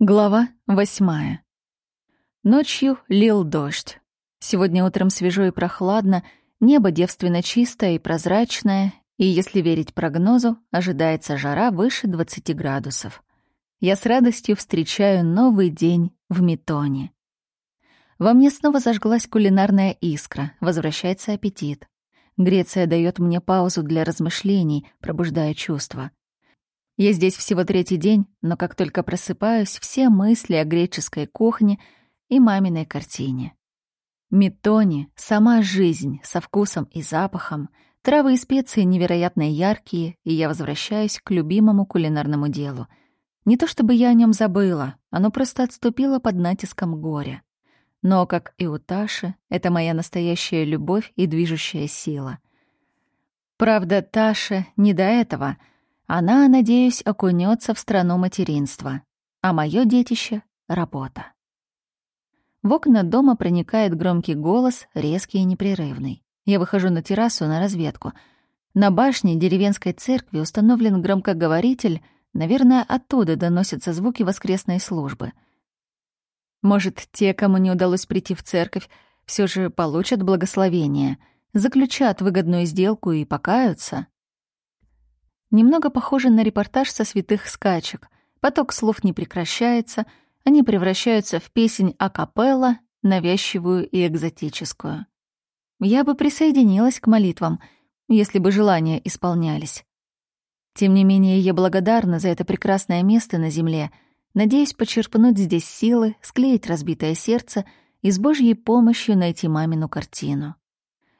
Глава восьмая. Ночью лил дождь. Сегодня утром свежо и прохладно, небо девственно чистое и прозрачное, и, если верить прогнозу, ожидается жара выше 20 градусов. Я с радостью встречаю новый день в Метоне. Во мне снова зажглась кулинарная искра, возвращается аппетит. Греция дает мне паузу для размышлений, пробуждая чувства. Я здесь всего третий день, но как только просыпаюсь, все мысли о греческой кухне и маминой картине. Метони — сама жизнь со вкусом и запахом, травы и специи невероятно яркие, и я возвращаюсь к любимому кулинарному делу. Не то чтобы я о нем забыла, оно просто отступило под натиском горя. Но, как и у Таши, это моя настоящая любовь и движущая сила. Правда, Таша не до этого — она, надеюсь, окунется в страну материнства, а мое детище — работа. В окна дома проникает громкий голос, резкий и непрерывный. Я выхожу на террасу на разведку. На башне деревенской церкви установлен громкоговоритель, наверное, оттуда доносятся звуки воскресной службы. Может, те, кому не удалось прийти в церковь, все же получат благословение, заключат выгодную сделку и покаются? Немного похоже на репортаж со святых скачек. Поток слов не прекращается, они превращаются в песнь акапелла, навязчивую и экзотическую. Я бы присоединилась к молитвам, если бы желания исполнялись. Тем не менее, я благодарна за это прекрасное место на земле, надеюсь почерпнуть здесь силы, склеить разбитое сердце и с Божьей помощью найти мамину картину.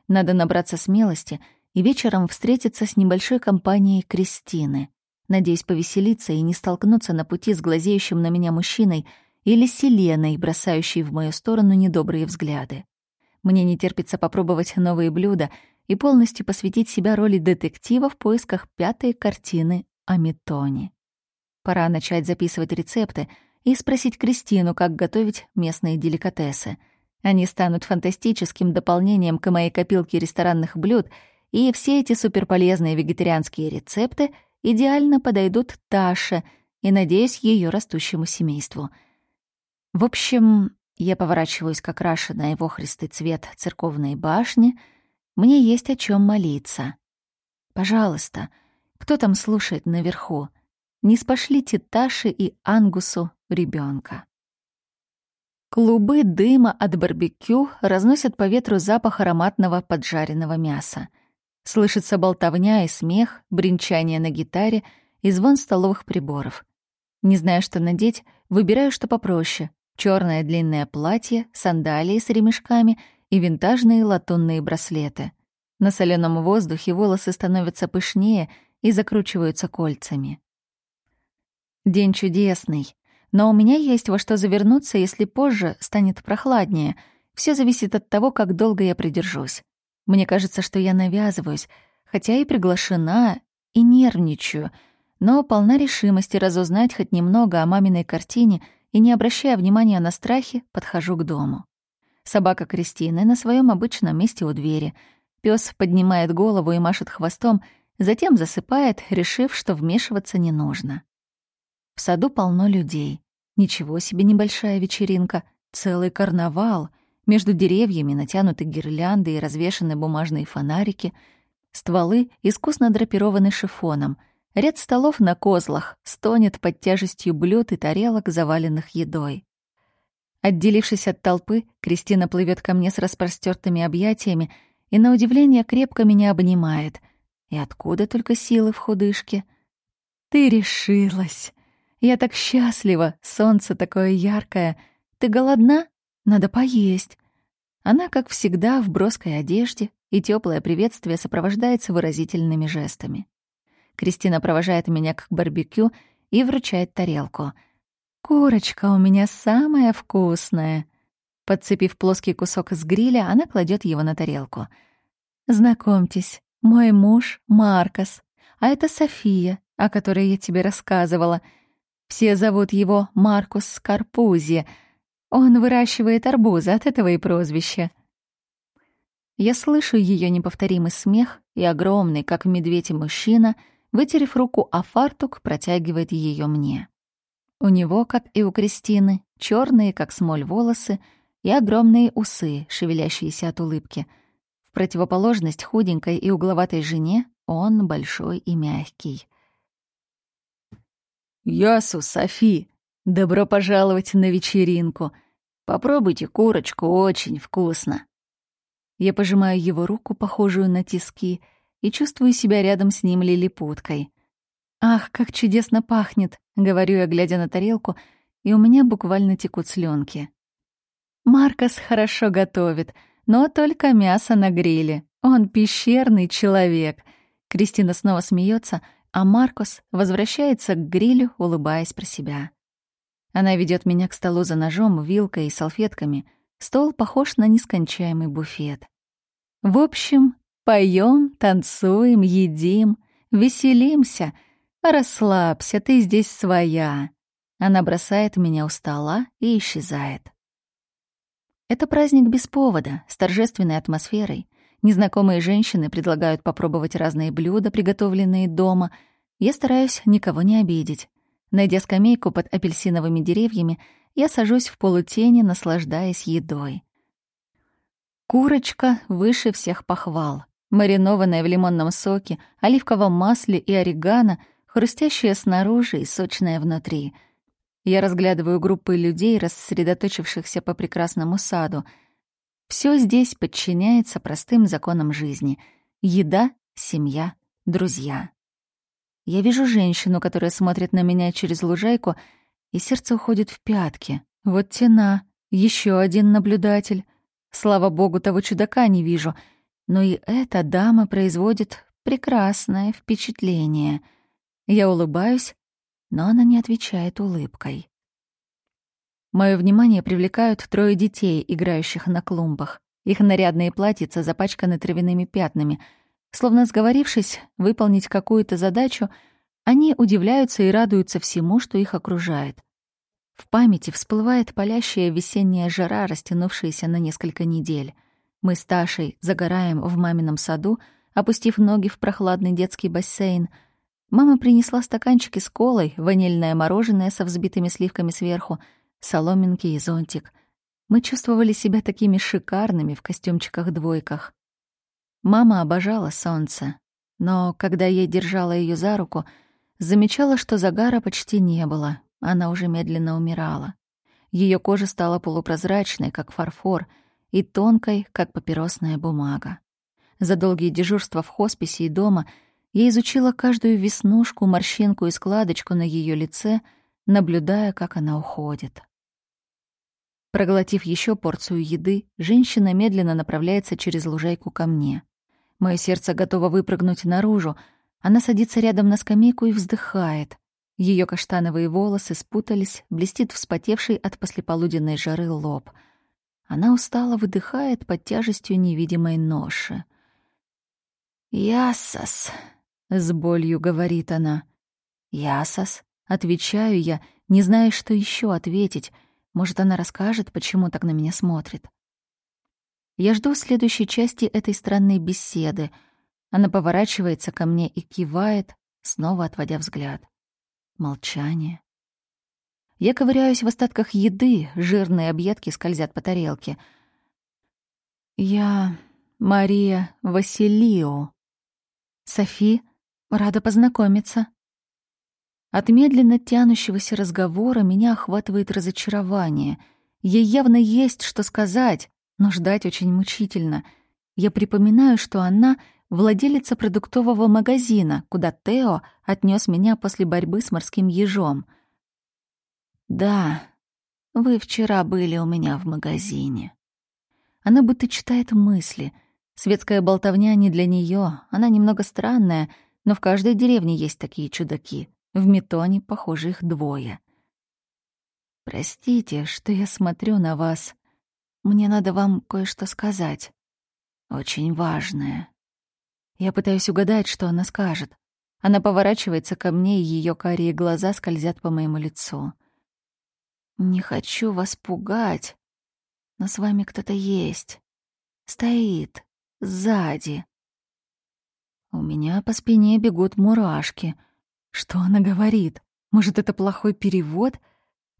Надо набраться смелости — и вечером встретиться с небольшой компанией Кристины. Надеюсь повеселиться и не столкнуться на пути с глазеющим на меня мужчиной или Селеной, бросающей в мою сторону недобрые взгляды. Мне не терпится попробовать новые блюда и полностью посвятить себя роли детектива в поисках пятой картины о метоне. Пора начать записывать рецепты и спросить Кристину, как готовить местные деликатесы. Они станут фантастическим дополнением к моей копилке ресторанных блюд — и все эти суперполезные вегетарианские рецепты идеально подойдут Таше и, надеюсь, ее растущему семейству. В общем, я поворачиваюсь как Раша на его христый цвет церковной башни. Мне есть о чем молиться. Пожалуйста, кто там слушает наверху? Не спошлите Таше и Ангусу ребенка. Клубы дыма от барбекю разносят по ветру запах ароматного поджаренного мяса. Слышится болтовня и смех, бренчание на гитаре и звон столовых приборов. Не зная, что надеть, выбираю что попроще. черное длинное платье, сандалии с ремешками и винтажные латунные браслеты. На соленом воздухе волосы становятся пышнее и закручиваются кольцами. День чудесный, но у меня есть во что завернуться, если позже станет прохладнее. Все зависит от того, как долго я придержусь. Мне кажется, что я навязываюсь, хотя и приглашена, и нервничаю, но полна решимости разузнать хоть немного о маминой картине и, не обращая внимания на страхи, подхожу к дому. Собака Кристины на своем обычном месте у двери. Пес поднимает голову и машет хвостом, затем засыпает, решив, что вмешиваться не нужно. В саду полно людей. Ничего себе небольшая вечеринка, целый карнавал. Между деревьями натянуты гирлянды и развешаны бумажные фонарики. Стволы искусно драпированы шифоном. Ряд столов на козлах стонет под тяжестью блюд и тарелок, заваленных едой. Отделившись от толпы, Кристина плывет ко мне с распростертыми объятиями и, на удивление, крепко меня обнимает. И откуда только силы в худышке? «Ты решилась! Я так счастлива! Солнце такое яркое! Ты голодна?» Надо поесть. Она, как всегда, в броской одежде, и теплое приветствие сопровождается выразительными жестами. Кристина провожает меня к барбекю и вручает тарелку. «Курочка у меня самая вкусная!» Подцепив плоский кусок с гриля, она кладет его на тарелку. «Знакомьтесь, мой муж Маркос, а это София, о которой я тебе рассказывала. Все зовут его Маркус Скарпузи — он выращивает арбузы, от этого и прозвище. Я слышу ее неповторимый смех, и огромный, как медведь и мужчина, вытерев руку о фартук, протягивает ее мне. У него, как и у Кристины, черные, как смоль, волосы и огромные усы, шевелящиеся от улыбки. В противоположность худенькой и угловатой жене он большой и мягкий. «Ясу, Софи! Добро пожаловать на вечеринку! Попробуйте курочку, очень вкусно!» Я пожимаю его руку, похожую на тиски, и чувствую себя рядом с ним лилипуткой. «Ах, как чудесно пахнет!» — говорю я, глядя на тарелку, и у меня буквально текут слюнки. Маркос хорошо готовит, но только мясо на гриле. Он пещерный человек. Кристина снова смеется, а Маркос возвращается к грилю, улыбаясь про себя. Она ведет меня к столу за ножом, вилкой и салфетками. Стол похож на нескончаемый буфет. В общем, поем, танцуем, едим, веселимся. Расслабься, ты здесь своя. Она бросает меня у стола и исчезает. Это праздник без повода, с торжественной атмосферой. Незнакомые женщины предлагают попробовать разные блюда, приготовленные дома. Я стараюсь никого не обидеть. Найдя скамейку под апельсиновыми деревьями, я сажусь в полутени, наслаждаясь едой. Курочка выше всех похвал. Маринованная в лимонном соке, оливковом масле и орегано, хрустящая снаружи и сочная внутри. Я разглядываю группы людей, рассредоточившихся по прекрасному саду — все здесь подчиняется простым законам жизни. Еда, семья, друзья. Я вижу женщину, которая смотрит на меня через лужайку, и сердце уходит в пятки. Вот тена, еще один наблюдатель. Слава богу, того чудака не вижу. Но и эта дама производит прекрасное впечатление. Я улыбаюсь, но она не отвечает улыбкой. Моё внимание привлекают трое детей, играющих на клумбах. Их нарядные платьица запачканы травяными пятнами. Словно сговорившись выполнить какую-то задачу, они удивляются и радуются всему, что их окружает. В памяти всплывает палящая весенняя жара, растянувшаяся на несколько недель. Мы с Ташей загораем в мамином саду, опустив ноги в прохладный детский бассейн. Мама принесла стаканчики с колой, ванильное мороженое со взбитыми сливками сверху — соломинки и зонтик. Мы чувствовали себя такими шикарными в костюмчиках-двойках. Мама обожала солнце, но когда я держала ее за руку, замечала, что загара почти не было, она уже медленно умирала. Ее кожа стала полупрозрачной, как фарфор, и тонкой, как папиросная бумага. За долгие дежурства в хосписе и дома я изучила каждую веснушку, морщинку и складочку на ее лице, наблюдая, как она уходит. Проглотив еще порцию еды, женщина медленно направляется через лужайку ко мне. Мое сердце готово выпрыгнуть наружу. Она садится рядом на скамейку и вздыхает. Ее каштановые волосы спутались, блестит вспотевший от послеполуденной жары лоб. Она устало выдыхает под тяжестью невидимой ноши. «Ясас», — с болью говорит она. «Ясас», — отвечаю я, не зная, что еще ответить — может, она расскажет, почему так на меня смотрит. Я жду следующей части этой странной беседы. Она поворачивается ко мне и кивает, снова отводя взгляд. Молчание. Я ковыряюсь в остатках еды, жирные объедки скользят по тарелке. Я Мария Василио. Софи, рада познакомиться. От медленно тянущегося разговора меня охватывает разочарование. Ей явно есть что сказать, но ждать очень мучительно. Я припоминаю, что она — владелица продуктового магазина, куда Тео отнес меня после борьбы с морским ежом. «Да, вы вчера были у меня в магазине». Она будто читает мысли. Светская болтовня не для нее, она немного странная, но в каждой деревне есть такие чудаки. В метоне, похоже, их двое. «Простите, что я смотрю на вас. Мне надо вам кое-что сказать. Очень важное». Я пытаюсь угадать, что она скажет. Она поворачивается ко мне, и ее карие глаза скользят по моему лицу. «Не хочу вас пугать, но с вами кто-то есть. Стоит, сзади». У меня по спине бегут мурашки — что она говорит? Может, это плохой перевод?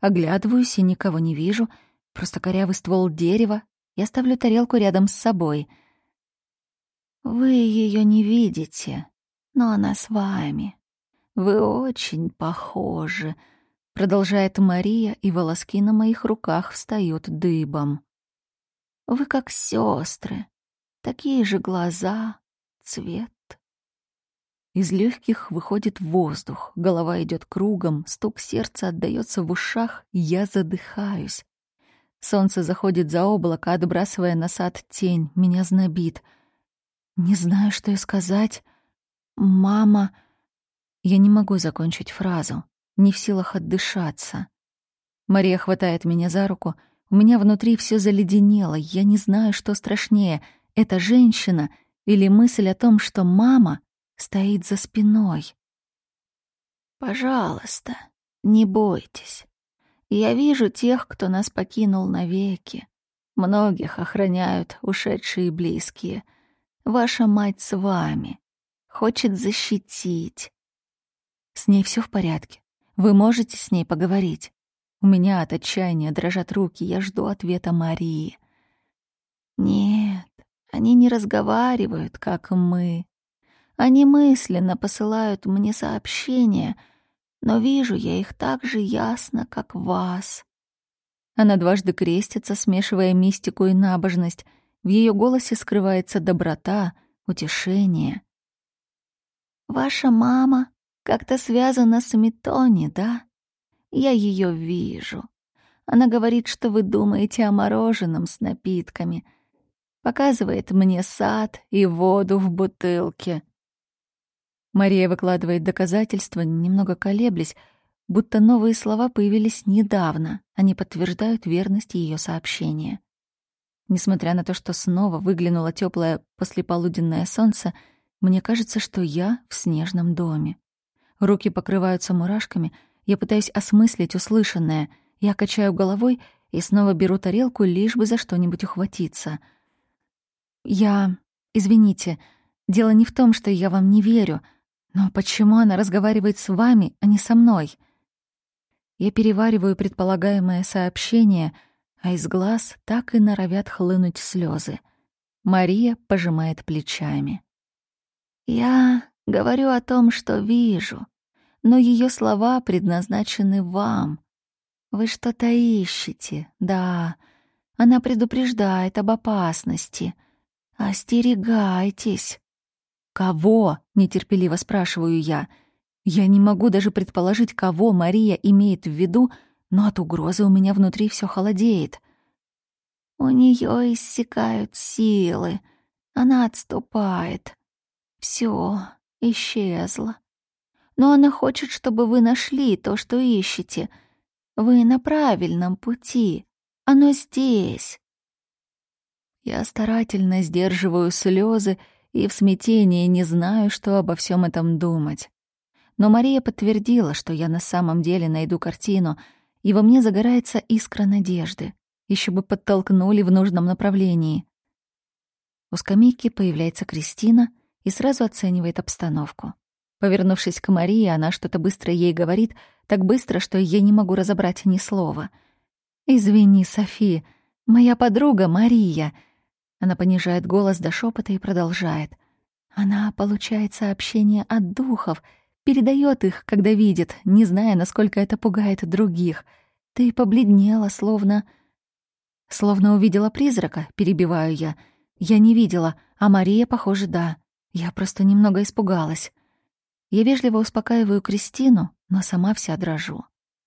Оглядываюсь и никого не вижу. Просто корявый ствол дерева. Я ставлю тарелку рядом с собой. Вы ее не видите, но она с вами. Вы очень похожи, продолжает Мария, и волоски на моих руках встают дыбом. Вы как сестры, такие же глаза, цвет. Из легких выходит воздух, голова идет кругом, стук сердца отдаётся в ушах, я задыхаюсь. Солнце заходит за облако, отбрасывая на сад тень, меня знобит. Не знаю, что и сказать. «Мама...» Я не могу закончить фразу, не в силах отдышаться. Мария хватает меня за руку, у меня внутри все заледенело, я не знаю, что страшнее — эта женщина или мысль о том, что мама стоит за спиной. «Пожалуйста, не бойтесь. Я вижу тех, кто нас покинул навеки. Многих охраняют ушедшие близкие. Ваша мать с вами. Хочет защитить. С ней все в порядке. Вы можете с ней поговорить. У меня от отчаяния дрожат руки, я жду ответа Марии. Нет, они не разговаривают, как мы. Они мысленно посылают мне сообщения, но вижу я их так же ясно, как вас. Она дважды крестится, смешивая мистику и набожность. В ее голосе скрывается доброта, утешение. «Ваша мама как-то связана с Метони, да? Я ее вижу. Она говорит, что вы думаете о мороженом с напитками. Показывает мне сад и воду в бутылке. Мария выкладывает доказательства, немного колеблясь, будто новые слова появились недавно, они подтверждают верность ее сообщения. Несмотря на то, что снова выглянуло теплое послеполуденное солнце, мне кажется, что я в снежном доме. Руки покрываются мурашками, я пытаюсь осмыслить услышанное, я качаю головой и снова беру тарелку, лишь бы за что-нибудь ухватиться. Я... Извините, дело не в том, что я вам не верю — но почему она разговаривает с вами, а не со мной? Я перевариваю предполагаемое сообщение, а из глаз так и норовят хлынуть слезы. Мария пожимает плечами. «Я говорю о том, что вижу, но ее слова предназначены вам. Вы что-то ищете, да. Она предупреждает об опасности. Остерегайтесь». «Кого?» — нетерпеливо спрашиваю я. Я не могу даже предположить, кого Мария имеет в виду, но от угрозы у меня внутри все холодеет. У нее иссякают силы. Она отступает. Все исчезло. Но она хочет, чтобы вы нашли то, что ищете. Вы на правильном пути. Оно здесь. Я старательно сдерживаю слезы и в смятении не знаю, что обо всем этом думать. Но Мария подтвердила, что я на самом деле найду картину, и во мне загорается искра надежды. Еще бы подтолкнули в нужном направлении. У скамейки появляется Кристина и сразу оценивает обстановку. Повернувшись к Марии, она что-то быстро ей говорит, так быстро, что я не могу разобрать ни слова. «Извини, Софи, моя подруга Мария», она понижает голос до шепота и продолжает. Она получает сообщения от духов, передает их, когда видит, не зная, насколько это пугает других. Ты побледнела, словно... Словно увидела призрака, перебиваю я. Я не видела, а Мария, похоже, да. Я просто немного испугалась. Я вежливо успокаиваю Кристину, но сама вся дрожу.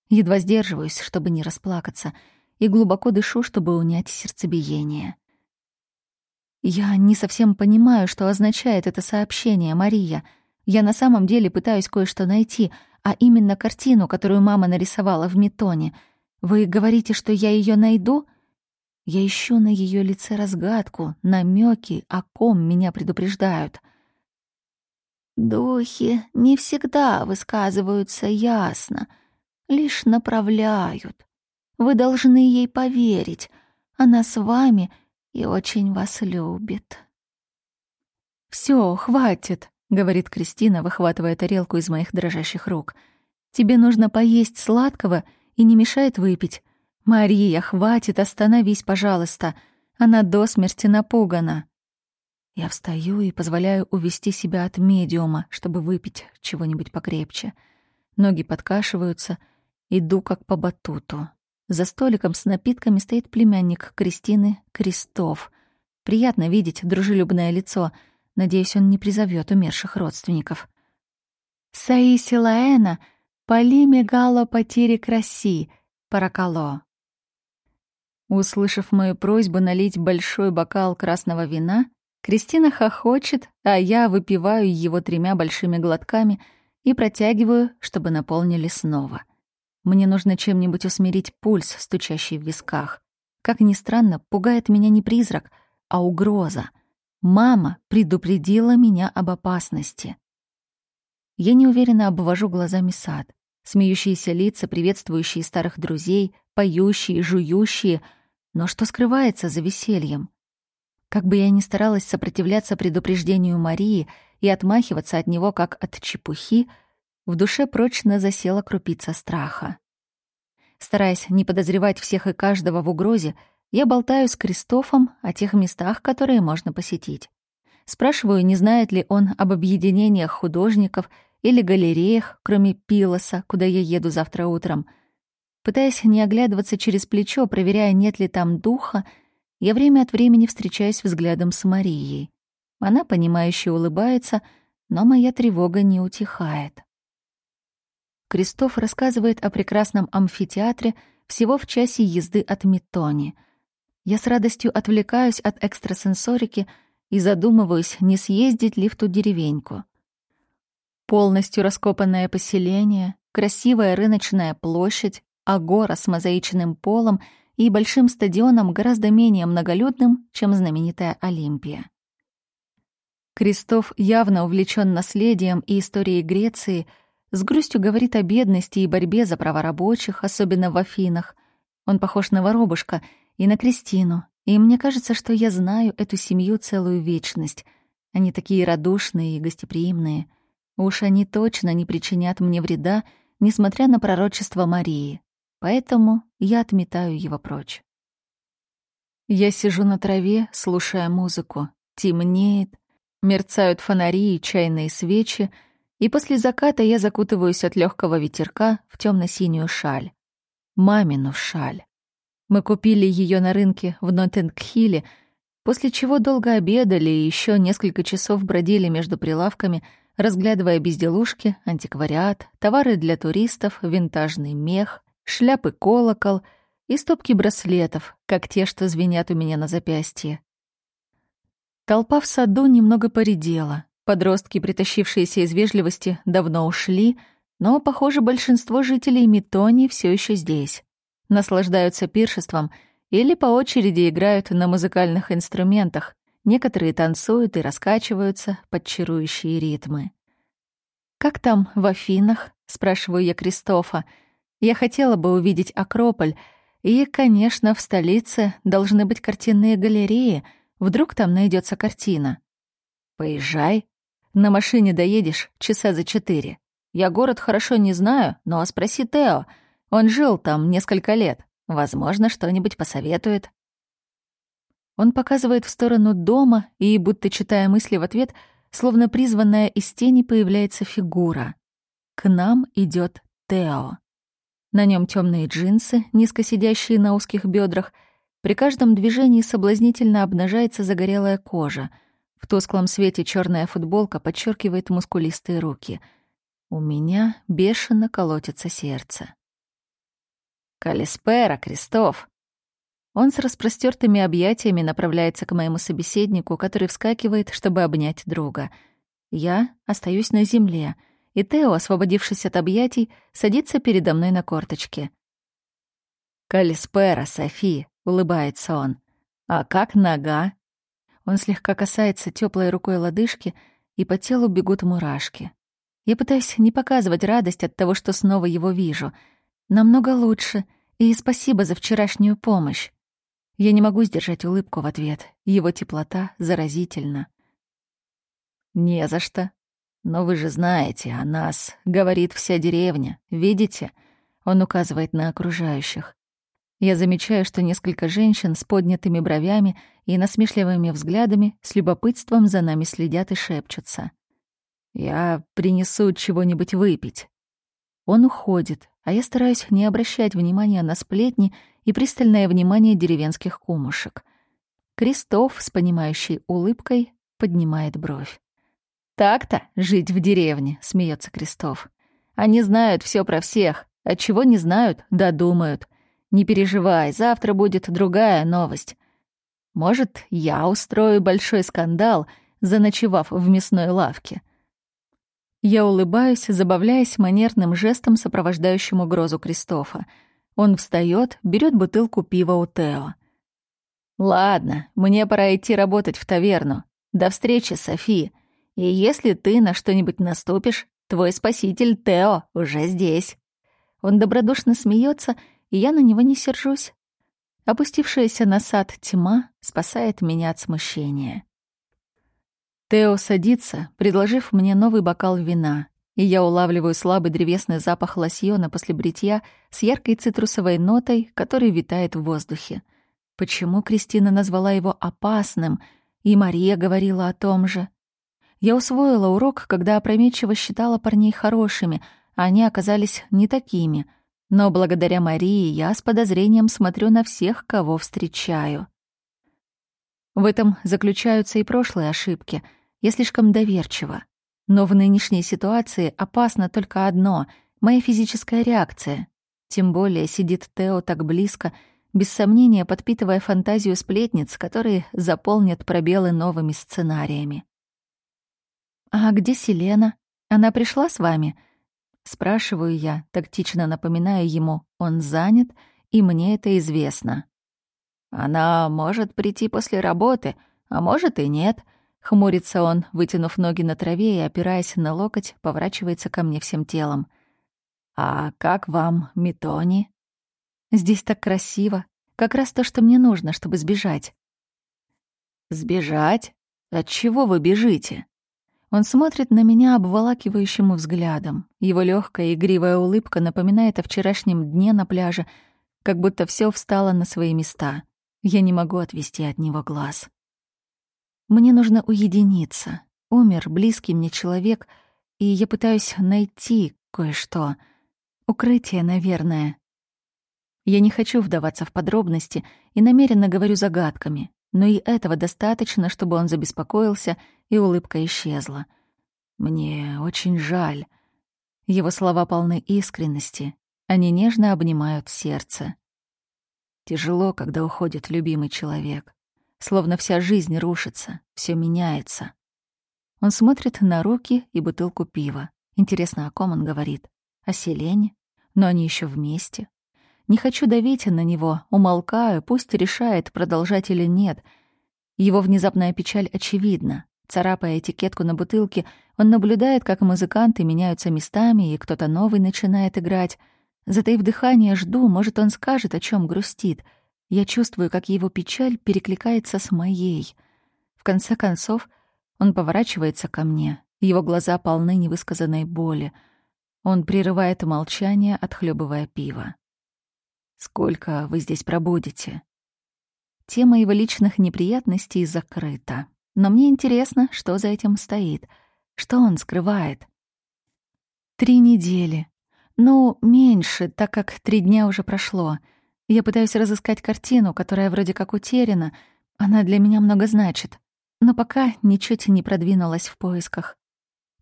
Едва сдерживаюсь, чтобы не расплакаться, и глубоко дышу, чтобы унять сердцебиение. Я не совсем понимаю, что означает это сообщение, Мария. Я на самом деле пытаюсь кое-что найти, а именно картину, которую мама нарисовала в метоне. Вы говорите, что я ее найду? Я ищу на ее лице разгадку, намеки, о ком меня предупреждают. Духи не всегда высказываются ясно, лишь направляют. Вы должны ей поверить. Она с вами — и очень вас любит. Все, хватит», — говорит Кристина, выхватывая тарелку из моих дрожащих рук. «Тебе нужно поесть сладкого и не мешает выпить. «Мария, хватит, остановись, пожалуйста!» Она до смерти напугана. Я встаю и позволяю увести себя от медиума, чтобы выпить чего-нибудь покрепче. Ноги подкашиваются, иду как по батуту. За столиком с напитками стоит племянник Кристины Крестов. Приятно видеть дружелюбное лицо. Надеюсь, он не призовет умерших родственников. «Саиси Лаэна, поли мегало потери краси, паракало». Услышав мою просьбу налить большой бокал красного вина, Кристина хохочет, а я выпиваю его тремя большими глотками и протягиваю, чтобы наполнили снова. Мне нужно чем-нибудь усмирить пульс, стучащий в висках. Как ни странно, пугает меня не призрак, а угроза. Мама предупредила меня об опасности. Я неуверенно обвожу глазами сад. Смеющиеся лица, приветствующие старых друзей, поющие, жующие. Но что скрывается за весельем? Как бы я ни старалась сопротивляться предупреждению Марии и отмахиваться от него как от чепухи, в душе прочно засела крупица страха. Стараясь не подозревать всех и каждого в угрозе, я болтаю с Кристофом о тех местах, которые можно посетить. Спрашиваю, не знает ли он об объединениях художников или галереях, кроме Пилоса, куда я еду завтра утром. Пытаясь не оглядываться через плечо, проверяя, нет ли там духа, я время от времени встречаюсь взглядом с Марией. Она, понимающе улыбается, но моя тревога не утихает. Кристоф рассказывает о прекрасном амфитеатре всего в часе езды от Метони. Я с радостью отвлекаюсь от экстрасенсорики и задумываюсь, не съездить ли в ту деревеньку. Полностью раскопанное поселение, красивая рыночная площадь, агора с мозаичным полом — и большим стадионом гораздо менее многолюдным, чем знаменитая Олимпия. Крестов явно увлечен наследием и историей Греции, с грустью говорит о бедности и борьбе за права рабочих, особенно в Афинах. Он похож на воробушка и на Кристину, и мне кажется, что я знаю эту семью целую вечность. Они такие радушные и гостеприимные. Уж они точно не причинят мне вреда, несмотря на пророчество Марии поэтому я отметаю его прочь. Я сижу на траве, слушая музыку. Темнеет, мерцают фонари и чайные свечи, и после заката я закутываюсь от легкого ветерка в темно-синюю шаль. Мамину шаль. Мы купили ее на рынке в Нотенгхилле, после чего долго обедали и еще несколько часов бродили между прилавками, разглядывая безделушки, антиквариат, товары для туристов, винтажный мех, шляпы-колокол и стопки браслетов, как те, что звенят у меня на запястье. Толпа в саду немного поредела. Подростки, притащившиеся из вежливости, давно ушли, но, похоже, большинство жителей Метони все еще здесь. Наслаждаются пиршеством или по очереди играют на музыкальных инструментах. Некоторые танцуют и раскачиваются под чарующие ритмы. «Как там в Афинах?» — спрашиваю я Кристофа — я хотела бы увидеть Акрополь, и, конечно, в столице должны быть картинные галереи. Вдруг там найдется картина. Поезжай. На машине доедешь часа за четыре. Я город хорошо не знаю, но спроси Тео. Он жил там несколько лет. Возможно, что-нибудь посоветует. Он показывает в сторону дома, и, будто читая мысли в ответ, словно призванная из тени появляется фигура. К нам идет Тео. На нем темные джинсы, низко сидящие на узких бедрах. При каждом движении соблазнительно обнажается загорелая кожа. В тусклом свете черная футболка подчеркивает мускулистые руки. У меня бешено колотится сердце. «Калиспера, Крестов!» Он с распростертыми объятиями направляется к моему собеседнику, который вскакивает, чтобы обнять друга. Я остаюсь на земле — и Тео, освободившись от объятий, садится передо мной на корточке. «Калиспера, Софи!» — улыбается он. «А как нога?» Он слегка касается теплой рукой лодыжки, и по телу бегут мурашки. Я пытаюсь не показывать радость от того, что снова его вижу. Намного лучше, и спасибо за вчерашнюю помощь. Я не могу сдержать улыбку в ответ. Его теплота заразительна. «Не за что», но вы же знаете, о нас говорит вся деревня. Видите? Он указывает на окружающих. Я замечаю, что несколько женщин с поднятыми бровями и насмешливыми взглядами с любопытством за нами следят и шепчутся. «Я принесу чего-нибудь выпить». Он уходит, а я стараюсь не обращать внимания на сплетни и пристальное внимание деревенских кумушек. Крестов с понимающей улыбкой поднимает бровь. «Так-то жить в деревне», — смеется Крестов. «Они знают все про всех, а чего не знают, додумают. Не переживай, завтра будет другая новость. Может, я устрою большой скандал, заночевав в мясной лавке. Я улыбаюсь, забавляясь манерным жестом, сопровождающим угрозу Кристофа. Он встает, берет бутылку пива у Тео. «Ладно, мне пора идти работать в таверну. До встречи, Софи. И если ты на что-нибудь наступишь, твой спаситель Тео уже здесь». Он добродушно смеется и я на него не сержусь. Опустившаяся на сад тьма спасает меня от смущения. Тео садится, предложив мне новый бокал вина, и я улавливаю слабый древесный запах лосьона после бритья с яркой цитрусовой нотой, который витает в воздухе. Почему Кристина назвала его опасным, и Мария говорила о том же? Я усвоила урок, когда опрометчиво считала парней хорошими, а они оказались не такими — но благодаря Марии я с подозрением смотрю на всех, кого встречаю. В этом заключаются и прошлые ошибки. Я слишком доверчива. Но в нынешней ситуации опасно только одно — моя физическая реакция. Тем более сидит Тео так близко, без сомнения подпитывая фантазию сплетниц, которые заполнят пробелы новыми сценариями. «А где Селена? Она пришла с вами?» Спрашиваю я, тактично напоминая ему, он занят, и мне это известно. «Она может прийти после работы, а может и нет», — хмурится он, вытянув ноги на траве и, опираясь на локоть, поворачивается ко мне всем телом. «А как вам, Митони?» «Здесь так красиво. Как раз то, что мне нужно, чтобы сбежать». «Сбежать? От чего вы бежите?» Он смотрит на меня обволакивающим взглядом. Его легкая игривая улыбка напоминает о вчерашнем дне на пляже, как будто все встало на свои места. Я не могу отвести от него глаз. Мне нужно уединиться. Умер близкий мне человек, и я пытаюсь найти кое-что. Укрытие, наверное. Я не хочу вдаваться в подробности и намеренно говорю загадками но и этого достаточно, чтобы он забеспокоился, и улыбка исчезла. «Мне очень жаль». Его слова полны искренности, они нежно обнимают сердце. Тяжело, когда уходит любимый человек. Словно вся жизнь рушится, все меняется. Он смотрит на руки и бутылку пива. Интересно, о ком он говорит? О Селене? Но они еще вместе. Не хочу давить на него, умолкаю, пусть решает, продолжать или нет. Его внезапная печаль очевидна. Царапая этикетку на бутылке, он наблюдает, как музыканты меняются местами, и кто-то новый начинает играть. Затаив дыхание, жду, может, он скажет, о чем грустит. Я чувствую, как его печаль перекликается с моей. В конце концов, он поворачивается ко мне. Его глаза полны невысказанной боли. Он прерывает молчание, отхлебывая пиво. Сколько вы здесь пробудете? Тема его личных неприятностей закрыта. Но мне интересно, что за этим стоит. Что он скрывает? Три недели. Ну, меньше, так как три дня уже прошло. Я пытаюсь разыскать картину, которая вроде как утеряна. Она для меня много значит. Но пока ничуть не продвинулась в поисках.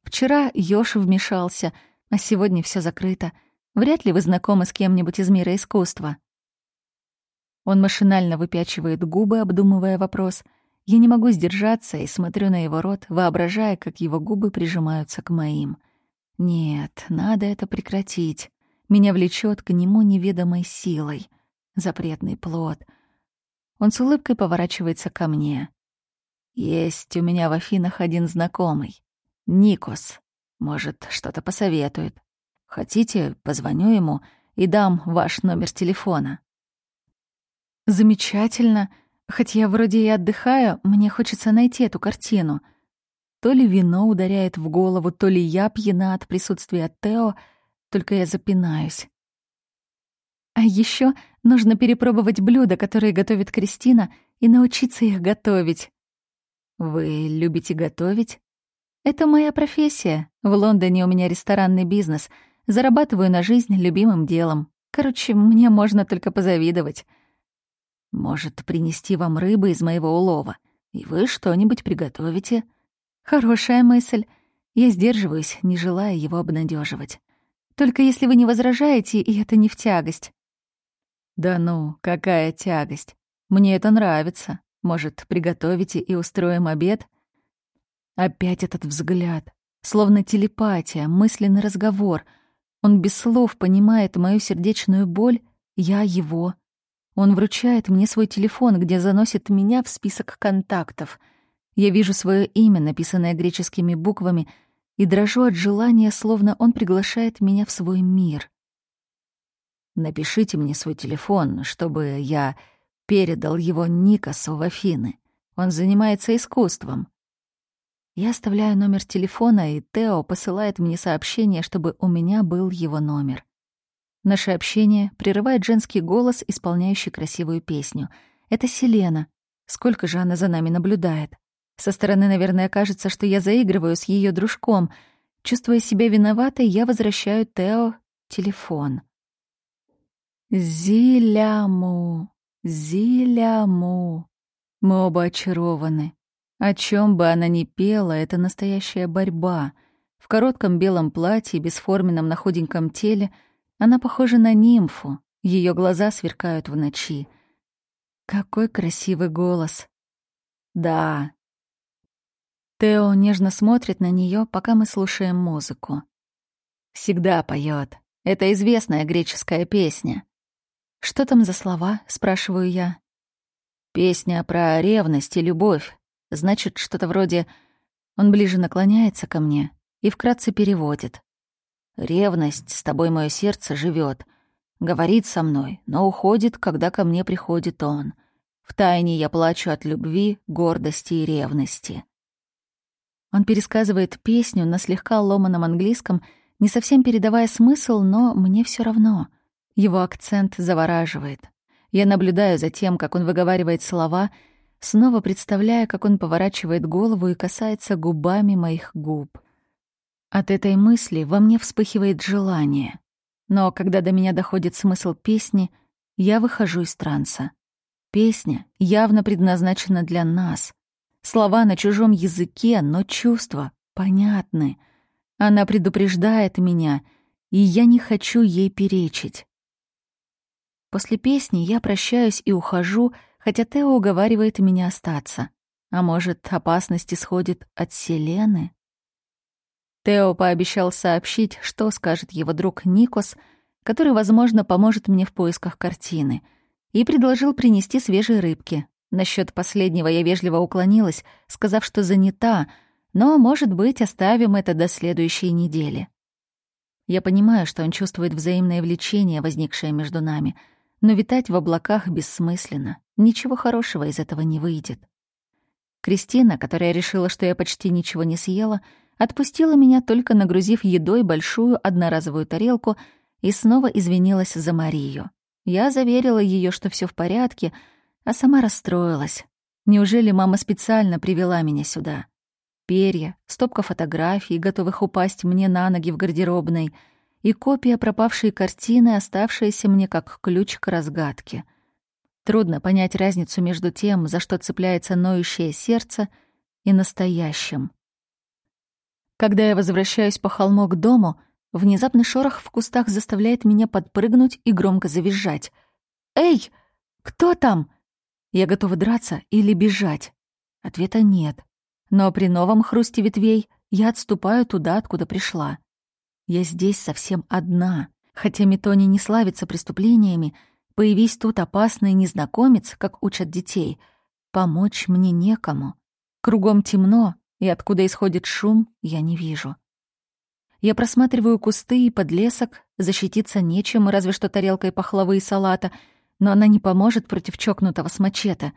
Вчера Ёж вмешался, а сегодня все закрыто — Вряд ли вы знакомы с кем-нибудь из мира искусства. Он машинально выпячивает губы, обдумывая вопрос. Я не могу сдержаться и смотрю на его рот, воображая, как его губы прижимаются к моим. Нет, надо это прекратить. Меня влечет к нему неведомой силой. Запретный плод. Он с улыбкой поворачивается ко мне. Есть у меня в Афинах один знакомый. Никос. Может, что-то посоветует. Хотите, позвоню ему и дам ваш номер телефона». «Замечательно. Хоть я вроде и отдыхаю, мне хочется найти эту картину». То ли вино ударяет в голову, то ли я пьяна от присутствия Тео, только я запинаюсь. еще нужно перепробовать блюда, которые готовит Кристина, и научиться их готовить. Вы любите готовить? Это моя профессия. В Лондоне у меня ресторанный бизнес. Зарабатываю на жизнь любимым делом. Короче, мне можно только позавидовать. Может, принести вам рыбы из моего улова, и вы что-нибудь приготовите? Хорошая мысль. Я сдерживаюсь, не желая его обнадеживать. Только если вы не возражаете, и это не в тягость. Да ну, какая тягость. Мне это нравится. Может, приготовите и устроим обед? Опять этот взгляд. Словно телепатия, мысленный разговор. Он без слов понимает мою сердечную боль, я его. Он вручает мне свой телефон, где заносит меня в список контактов. Я вижу свое имя, написанное греческими буквами, и дрожу от желания, словно он приглашает меня в свой мир. Напишите мне свой телефон, чтобы я передал его Никасу в Афины. Он занимается искусством. Я оставляю номер телефона, и Тео посылает мне сообщение, чтобы у меня был его номер. Наше общение прерывает женский голос, исполняющий красивую песню. Это Селена. Сколько же она за нами наблюдает? Со стороны, наверное, кажется, что я заигрываю с ее дружком. Чувствуя себя виноватой, я возвращаю Тео телефон. Зиляму, Зиляму. Мы оба очарованы. О чем бы она ни пела, это настоящая борьба. В коротком белом платье, бесформенном на худеньком теле — она похожа на нимфу, ее глаза сверкают в ночи. Какой красивый голос. Да. Тео нежно смотрит на нее, пока мы слушаем музыку. Всегда поет. Это известная греческая песня. Что там за слова? спрашиваю я. Песня про ревность и любовь. Значит, что-то вроде Он ближе наклоняется ко мне и вкратце переводит. Ревность, с тобой мое сердце живет, Говорит со мной, но уходит, когда ко мне приходит он. Втайне я плачу от любви, гордости и ревности. Он пересказывает песню на слегка ломаном английском, не совсем передавая смысл, но мне все равно. Его акцент завораживает. Я наблюдаю за тем, как он выговаривает слова, снова представляя, как он поворачивает голову и касается губами моих губ — от этой мысли во мне вспыхивает желание. Но когда до меня доходит смысл песни, я выхожу из транса. Песня явно предназначена для нас. Слова на чужом языке, но чувства понятны. Она предупреждает меня, и я не хочу ей перечить. После песни я прощаюсь и ухожу, хотя Тео уговаривает меня остаться. А может, опасность исходит от Селены? Тео пообещал сообщить, что скажет его друг Никос, который, возможно, поможет мне в поисках картины, и предложил принести свежие рыбки. Насчет последнего я вежливо уклонилась, сказав, что занята, но, может быть, оставим это до следующей недели. Я понимаю, что он чувствует взаимное влечение, возникшее между нами, но витать в облаках бессмысленно. Ничего хорошего из этого не выйдет. Кристина, которая решила, что я почти ничего не съела, — Отпустила меня, только нагрузив едой большую одноразовую тарелку, и снова извинилась за Марию. Я заверила ее, что все в порядке, а сама расстроилась. Неужели мама специально привела меня сюда? Перья, стопка фотографий, готовых упасть мне на ноги в гардеробной, и копия пропавшей картины, оставшаяся мне как ключ к разгадке. Трудно понять разницу между тем, за что цепляется ноющее сердце, и настоящим. Когда я возвращаюсь по холму к дому, внезапный шорох в кустах заставляет меня подпрыгнуть и громко завизжать. «Эй! Кто там?» Я готова драться или бежать. Ответа нет. Но при новом хрусте ветвей я отступаю туда, откуда пришла. Я здесь совсем одна. Хотя Метони не славится преступлениями, появись тут опасный незнакомец, как учат детей, помочь мне некому. Кругом темно, и откуда исходит шум, я не вижу. Я просматриваю кусты и подлесок, защититься нечем, разве что тарелкой пахлавы и салата, но она не поможет против чокнутого с мачете.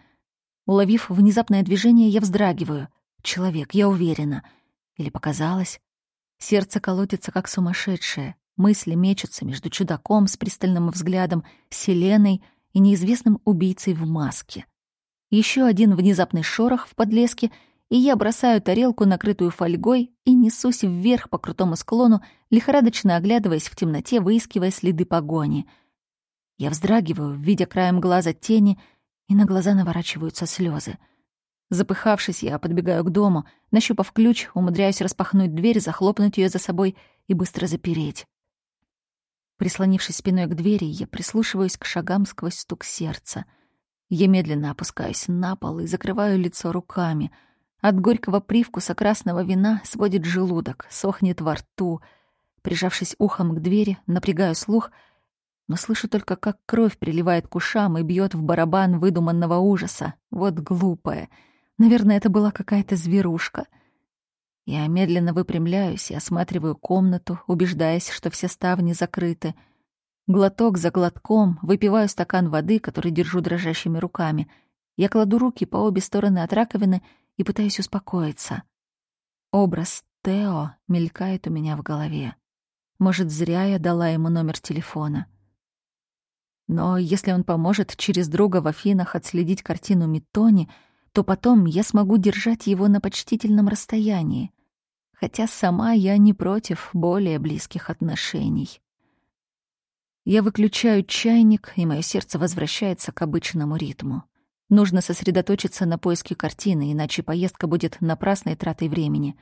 Уловив внезапное движение, я вздрагиваю. Человек, я уверена. Или показалось? Сердце колотится, как сумасшедшее. Мысли мечутся между чудаком с пристальным взглядом, Селеной и неизвестным убийцей в маске. Еще один внезапный шорох в подлеске, и я бросаю тарелку, накрытую фольгой, и несусь вверх по крутому склону, лихорадочно оглядываясь в темноте, выискивая следы погони. Я вздрагиваю, видя краем глаза тени, и на глаза наворачиваются слезы. Запыхавшись, я подбегаю к дому, нащупав ключ, умудряюсь распахнуть дверь, захлопнуть ее за собой и быстро запереть. Прислонившись спиной к двери, я прислушиваюсь к шагам сквозь стук сердца. Я медленно опускаюсь на пол и закрываю лицо руками. От горького привкуса красного вина сводит желудок, сохнет во рту. Прижавшись ухом к двери, напрягаю слух, но слышу только, как кровь приливает к ушам и бьет в барабан выдуманного ужаса. Вот глупая. Наверное, это была какая-то зверушка — я медленно выпрямляюсь и осматриваю комнату, убеждаясь, что все ставни закрыты. Глоток за глотком выпиваю стакан воды, который держу дрожащими руками. Я кладу руки по обе стороны от раковины и пытаюсь успокоиться. Образ Тео мелькает у меня в голове. Может, зря я дала ему номер телефона. Но если он поможет через друга в Афинах отследить картину Митони, то потом я смогу держать его на почтительном расстоянии. Хотя сама я не против более близких отношений. Я выключаю чайник, и мое сердце возвращается к обычному ритму. Нужно сосредоточиться на поиске картины, иначе поездка будет напрасной тратой времени.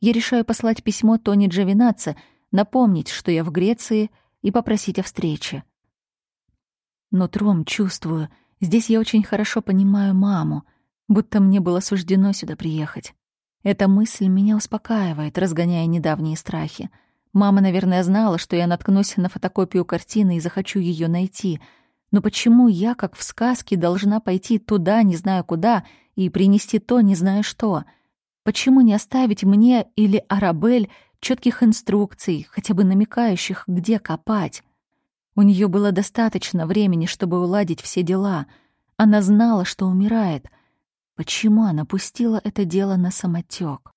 Я решаю послать письмо Тони Джавинаце, напомнить, что я в Греции, и попросить о встрече. Но тром чувствую, здесь я очень хорошо понимаю маму — будто мне было суждено сюда приехать. Эта мысль меня успокаивает, разгоняя недавние страхи. Мама, наверное, знала, что я наткнусь на фотокопию картины и захочу ее найти. Но почему я, как в сказке, должна пойти туда, не знаю куда, и принести то, не знаю что? Почему не оставить мне или Арабель четких инструкций, хотя бы намекающих, где копать? У нее было достаточно времени, чтобы уладить все дела. Она знала, что умирает — Почему она пустила это дело на самотек?